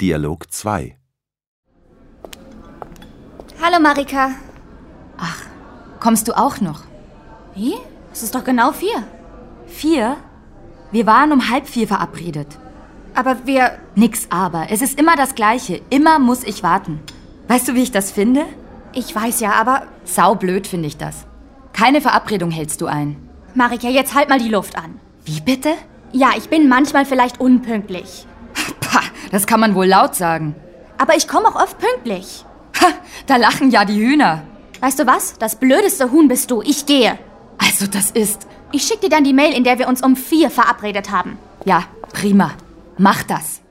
Dialog 2 Hallo Marika. Kommst du auch noch? Wie? Es ist doch genau vier. Vier? Wir waren um halb vier verabredet. Aber wir. Nix aber. Es ist immer das Gleiche. Immer muss ich warten. Weißt du, wie ich das finde? Ich weiß ja, aber. Saublöd finde ich das. Keine Verabredung hältst du ein. Marika, jetzt halt mal die Luft an. Wie bitte? Ja, ich bin manchmal vielleicht unpünktlich. Pah, das kann man wohl laut sagen. Aber ich komme auch oft pünktlich. Ha, da lachen ja die Hühner. Weißt du was? Das blödeste Huhn bist du. Ich gehe. Also das ist... Ich schick dir dann die Mail, in der wir uns um vier verabredet haben. Ja, prima. Mach das.